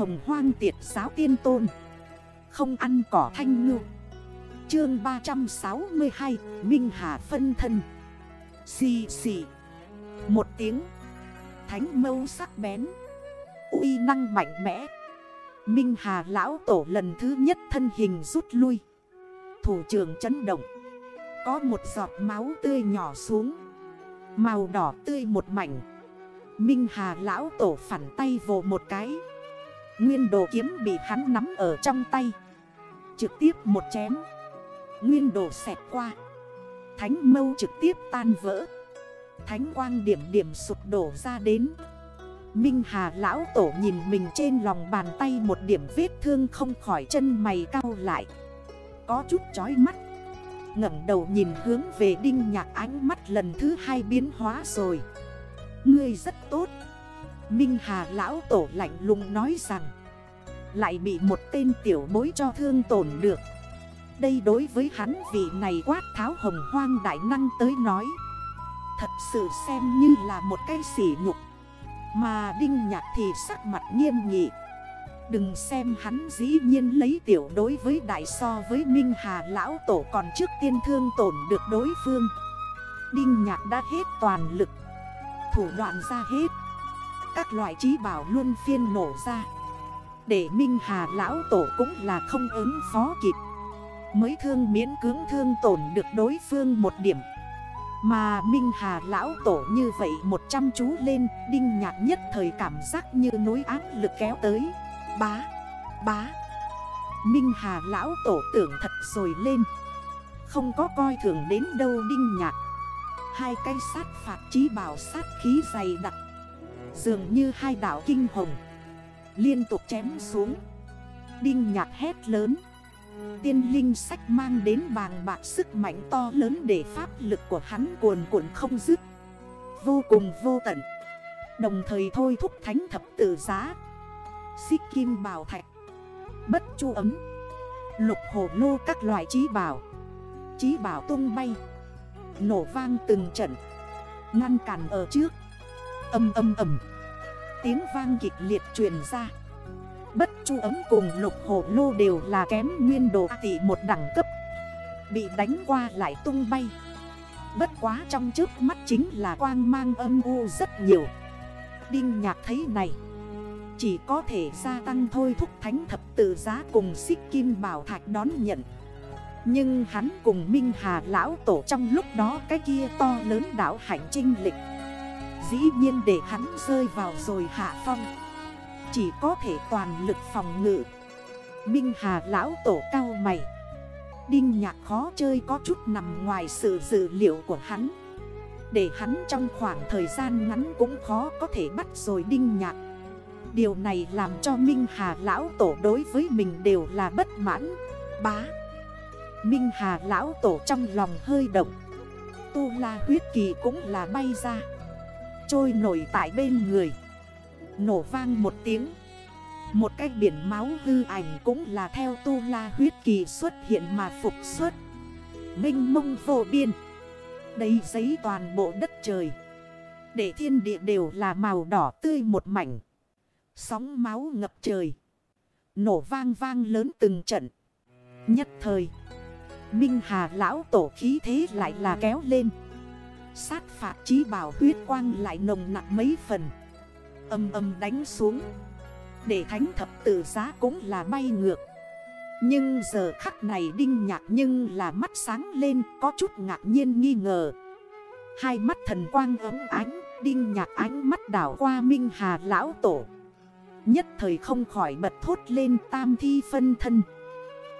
hồng hoang tiệt giáo tiên tôn. Không ăn cỏ thanh ngư. Chương 362 Minh Hà phân thân. Xì xì. Một tiếng. Thánh mâu sắc bén. Uy năng mạnh mẽ. Minh Hà lão tổ lần thứ nhất thân hình rút lui. Thủ trưởng chấn động. Có một giọt máu tươi nhỏ xuống. Màu đỏ tươi một mảnh. Minh Hà lão tổ phản tay vồ một cái. Nguyên đồ kiếm bị hắn nắm ở trong tay. Trực tiếp một chém. Nguyên đồ xẹt qua. Thánh mâu trực tiếp tan vỡ. Thánh quang điểm điểm sụp đổ ra đến. Minh Hà lão tổ nhìn mình trên lòng bàn tay một điểm vết thương không khỏi chân mày cao lại. Có chút chói mắt. ngẩng đầu nhìn hướng về đinh nhạc ánh mắt lần thứ hai biến hóa rồi. Ngươi rất tốt. Minh Hà lão tổ lạnh lùng nói rằng lại bị một tên tiểu bối cho thương tổn được. Đây đối với hắn vị này quát tháo hồng hoang đại năng tới nói. Thật sự xem như là một cái sỉ nhục. Mà Đinh Nhạc thì sắc mặt nghiêm nghị. Đừng xem hắn dĩ nhiên lấy tiểu đối với đại so với Minh Hà Lão Tổ còn trước tiên thương tổn được đối phương. Đinh Nhạc đã hết toàn lực. Thủ đoạn ra hết. Các loại trí bảo luôn phiên nổ ra. Để Minh Hà Lão Tổ cũng là không ứng phó kịp. Mới thương miễn cưỡng thương tổn được đối phương một điểm. Mà Minh Hà Lão Tổ như vậy một trăm chú lên Đinh nhạc nhất thời cảm giác như núi áp lực kéo tới. Bá, bá. Minh Hà Lão Tổ tưởng thật rồi lên. Không có coi thường đến đâu Đinh nhạc. Hai cây sát phạt trí bảo sát khí dày đặc. Dường như hai đảo kinh hồng. Liên tục chém xuống. Đinh nhạc hét lớn. Tiên linh sách mang đến bàng bạc sức mạnh to lớn để pháp lực của hắn cuồn cuộn không dứt. Vô cùng vô tận. Đồng thời thôi thúc thánh thập tử giá. Xích kim bào thạch. Bất chu ấm. Lục hồ lô các loại trí bảo. Trí bảo tung bay. Nổ vang từng trận. Ngăn cản ở trước. Âm âm ầm. Tiếng vang kịch liệt truyền ra. Bất chu ấm cùng lục hổ lô đều là kém nguyên đồ tỷ một đẳng cấp. Bị đánh qua lại tung bay. Bất quá trong trước mắt chính là quang mang âm u rất nhiều. Đinh nhạc thấy này, Chỉ có thể gia tăng thôi thúc thánh thập tự giá cùng xích kim bảo thạch đón nhận. Nhưng hắn cùng Minh Hà Lão Tổ trong lúc đó cái kia to lớn đảo hạnh trinh lịch Dĩ nhiên để hắn rơi vào rồi hạ phong. Chỉ có thể toàn lực phòng ngự. Minh Hà lão tổ cao mày. Đinh nhạc khó chơi có chút nằm ngoài sự dự liệu của hắn. Để hắn trong khoảng thời gian ngắn cũng khó có thể bắt rồi đinh nhạc. Điều này làm cho Minh Hà lão tổ đối với mình đều là bất mãn. Bá. Minh Hà lão tổ trong lòng hơi động. Tu la huyết kỳ cũng là bay ra. Trôi nổi tại bên người. Nổ vang một tiếng. Một cái biển máu hư ảnh cũng là theo tu la huyết kỳ xuất hiện mà phục xuất. Minh mông vô biên. Đầy giấy toàn bộ đất trời. Để thiên địa đều là màu đỏ tươi một mảnh. Sóng máu ngập trời. Nổ vang vang lớn từng trận. Nhất thời, Minh Hà lão tổ khí thế lại là kéo lên. Sát phạt trí bảo huyết quang lại nồng nặng mấy phần. Âm âm đánh xuống. Để thánh thập tử giá cũng là bay ngược. Nhưng giờ khắc này đinh nhạc nhưng là mắt sáng lên, Có chút ngạc nhiên nghi ngờ. Hai mắt thần quang ấm ánh, Đinh nhạc ánh mắt đảo qua Minh Hà lão tổ. Nhất thời không khỏi bật thốt lên tam thi phân thân.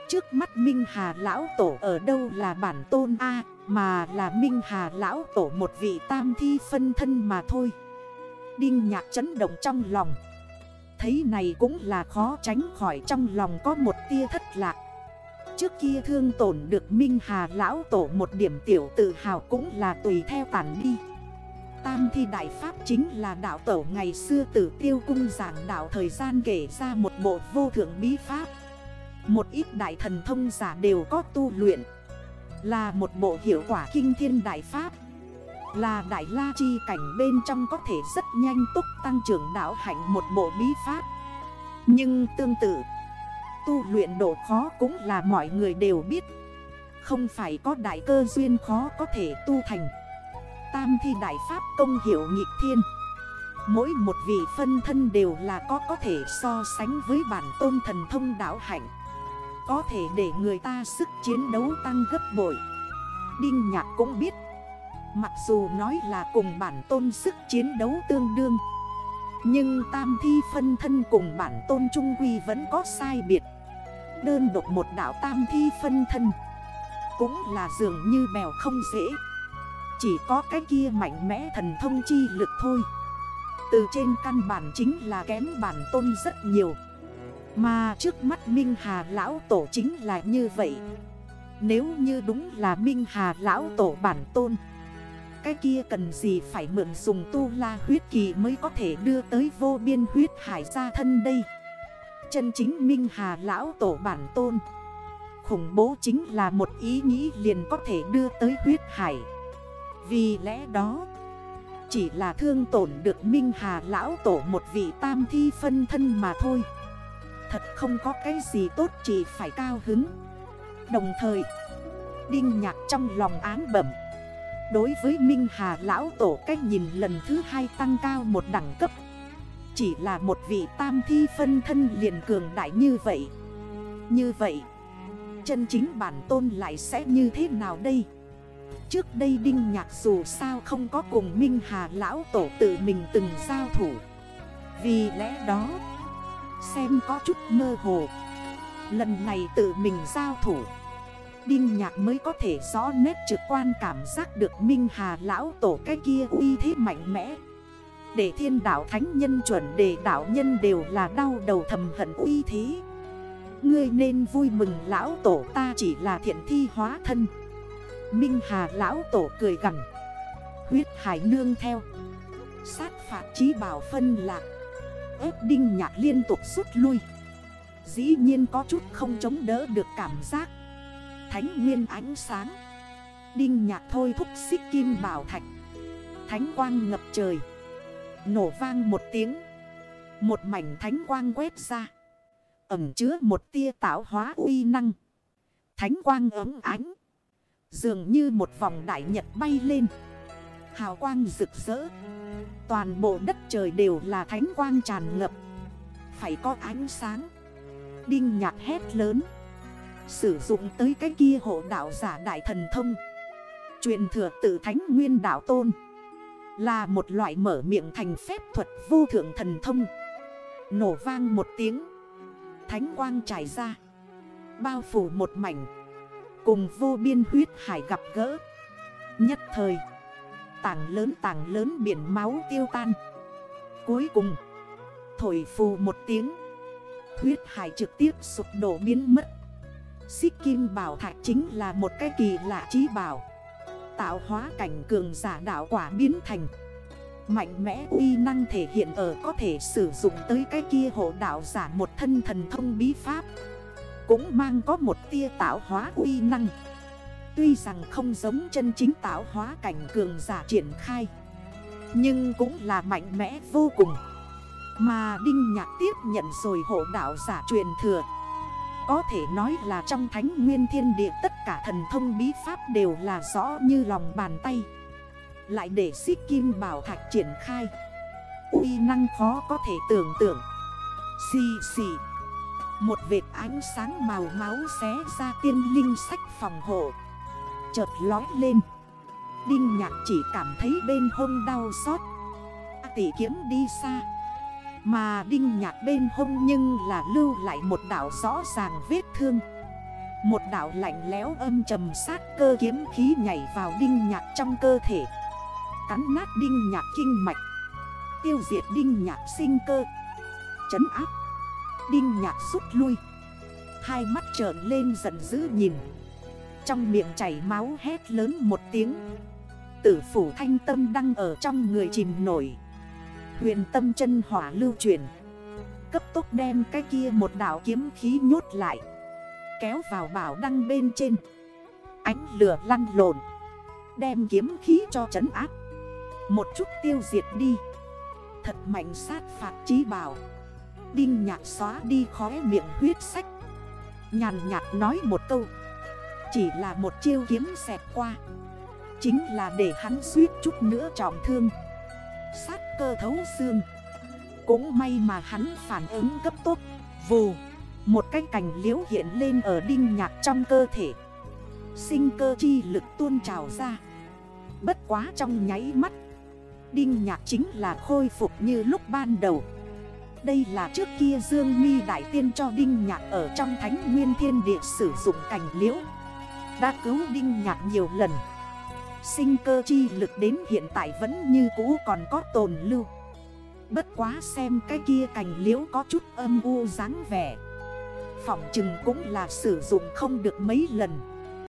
Trước mắt Minh Hà lão tổ ở đâu là bản tôn A? Mà là Minh Hà lão tổ một vị tam thi phân thân mà thôi. Đinh nhạc chấn động trong lòng. Thấy này cũng là khó tránh khỏi trong lòng có một tia thất lạc. Trước kia thương tổn được Minh Hà Lão Tổ một điểm tiểu tự hào cũng là tùy theo tản đi. Tam thi đại pháp chính là đạo tổ ngày xưa tử tiêu cung giảng đạo thời gian kể ra một bộ vô thượng bí pháp. Một ít đại thần thông giả đều có tu luyện. Là một bộ hiệu quả kinh thiên đại pháp. Là đại la chi cảnh bên trong có thể rất nhanh túc tăng trưởng đảo hạnh một bộ bí pháp. Nhưng tương tự, Tu luyện độ khó cũng là mọi người đều biết. Không phải có đại cơ duyên khó có thể tu thành. Tam thi đại pháp công hiệu nhịp thiên. Mỗi một vị phân thân đều là có có thể so sánh với bản tôn thần thông đảo hạnh. Có thể để người ta sức chiến đấu tăng gấp bội. Đinh Nhạc cũng biết, Mặc dù nói là cùng bản tôn sức chiến đấu tương đương, Nhưng tam thi phân thân cùng bản tôn trung quy vẫn có sai biệt. Đơn độc một đảo tam thi phân thân Cũng là dường như bèo không dễ, Chỉ có cái kia mạnh mẽ thần thông chi lực thôi. Từ trên căn bản chính là kém bản tôn rất nhiều. Mà trước mắt Minh Hà Lão Tổ chính là như vậy. Nếu như đúng là Minh Hà Lão Tổ bản tôn, cái kia cần gì phải mượn dùng tu la huyết kỳ mới có thể đưa tới vô biên huyết hải ra thân đây? Chân chính Minh Hà Lão Tổ bản tôn, Khủng bố chính là một ý nghĩ liền có thể đưa tới huyết hải. Vì lẽ đó, Chỉ là thương tổn được Minh Hà Lão Tổ một vị tam thi phân thân mà thôi. Thật không có cái gì tốt chỉ phải cao hứng. Đồng thời, Đinh nhạc trong lòng án bẩm. Đối với Minh Hà Lão Tổ cách nhìn lần thứ hai tăng cao một đẳng cấp. Chỉ là một vị tam thi phân thân liền cường đại như vậy. Như vậy, Chân chính bản tôn lại sẽ như thế nào đây? Trước đây Đinh Nhạc dù sao không có cùng Minh Hà Lão Tổ tự mình từng giao thủ. Vì lẽ đó Xem có chút mơ hồ. Lần này tự mình giao thủ. Đinh nhạc mới có thể rõ nét trực quan cảm giác được Minh Hà lão tổ cái kia uy thế mạnh mẽ. Để thiên đạo thánh nhân chuẩn đề đạo nhân đều là đau đầu thầm hận uy thế. Ngươi nên vui mừng lão tổ ta chỉ là thiện thi hóa thân. Minh Hà lão tổ cười gần Huyết hải nương theo. Sát phạt trí bảo phân lạc ớt đinh nhạc liên tục rút lui. Dĩ nhiên có chút không chống đỡ được cảm giác. Thánh nguyên ánh sáng. Đinh nhạc thôi thúc xích kim bảo thạch. Thánh quang ngập trời. Nổ vang một tiếng. Một mảnh thánh quang quét ra. Ẩm chứa một tia tạo hóa uy năng. Thánh quang ấm ánh. Dường như một vòng đại nhật bay lên. Hào quang rực rỡ. Toàn bộ đất trời đều là thánh quang tràn ngập. Phải có ánh sáng. Đinh nhạc hét lớn. Sử dụng tới cái kia hộ đạo giả đại thần thông. Truyền thừa tự thánh nguyên đạo tôn. Là một loại mở miệng thành phép thuật vô thượng thần thông. Nổ vang một tiếng. Thánh quang trải ra. Bao phủ một mảnh. Cùng vô biên huyết hải gặp gỡ. Nhất thời Tảng lớn tảng lớn biển máu tiêu tan. Cuối cùng, Thổi phù một tiếng. Huyết hải trực tiếp sụp đổ biến mất. Xích kim bảo thạch chính là một cái kỳ lạ trí bảo. Tạo hóa cảnh cường giả đạo quả biến thành. Mạnh mẽ uy năng thể hiện ở có thể sử dụng tới cái kia hộ đạo giả một thân thần thông bí pháp. Cũng mang có một tia tạo hóa uy năng. Tuy rằng không giống chân chính tạo hóa cảnh cường giả triển khai, Nhưng cũng là mạnh mẽ vô cùng. Mà Đinh Nhạc tiếp nhận rồi hộ đạo giả truyền thừa. Có thể nói là trong thánh nguyên thiên địa tất cả thần thông bí pháp đều là rõ như lòng bàn tay. Lại để xích kim bảo thạch triển khai. Uy năng khó có thể tưởng tượng. Xì xì. Một vệt ánh sáng màu máu xé ra tiên linh sách phòng hộ. Chợt lói lên. Đinh nhạc chỉ cảm thấy bên hông đau xót. Tỷ kiếm đi xa. Mà đinh nhạc bên hông nhưng là lưu lại một đảo rõ ràng vết thương. Một đảo lạnh lẽo âm trầm sát cơ kiếm khí nhảy vào đinh nhạc trong cơ thể. Cắn nát đinh nhạc kinh mạch. Tiêu diệt đinh nhạc sinh cơ. Chấn áp. Đinh nhạc rút lui. Hai mắt trợn lên giận dữ nhìn. Trong miệng chảy máu hét lớn một tiếng. Tử phủ thanh tâm đang ở trong người chìm nổi. Huyền tâm chân hỏa lưu truyền Cấp tốc đem cái kia một đảo kiếm khí nhốt lại. Kéo vào bảo đăng bên trên. Ánh lửa lăn lộn. Đem kiếm khí cho trấn áp. Một chút tiêu diệt đi. Thật mạnh sát phạt trí bảo. Đinh nhạc xóa đi khóe miệng huyết sách. Nhàn nhạt nói một câu. Chỉ là một chiêu kiếm xẹt qua. Chính là để hắn suýt chút nữa trọng thương. Sát cơ thấu xương. Cũng may mà hắn phản ứng cấp tốc Vù, Một cái cành liễu hiện lên ở đinh nhạc trong cơ thể. Sinh cơ chi lực tuôn trào ra. Bất quá trong nháy mắt, Đinh nhạc chính là khôi phục như lúc ban đầu. Đây là trước kia Dương mi Đại Tiên cho Đinh Nhạc ở trong Thánh Nguyên Thiên Địa sử dụng cảnh liễu. Đã cứu Đinh Nhạc nhiều lần. Sinh cơ chi lực đến hiện tại vẫn như cũ còn có tồn lưu. Bất quá xem cái kia cành liễu có chút âm u dáng vẻ. Phỏng chừng cũng là sử dụng không được mấy lần.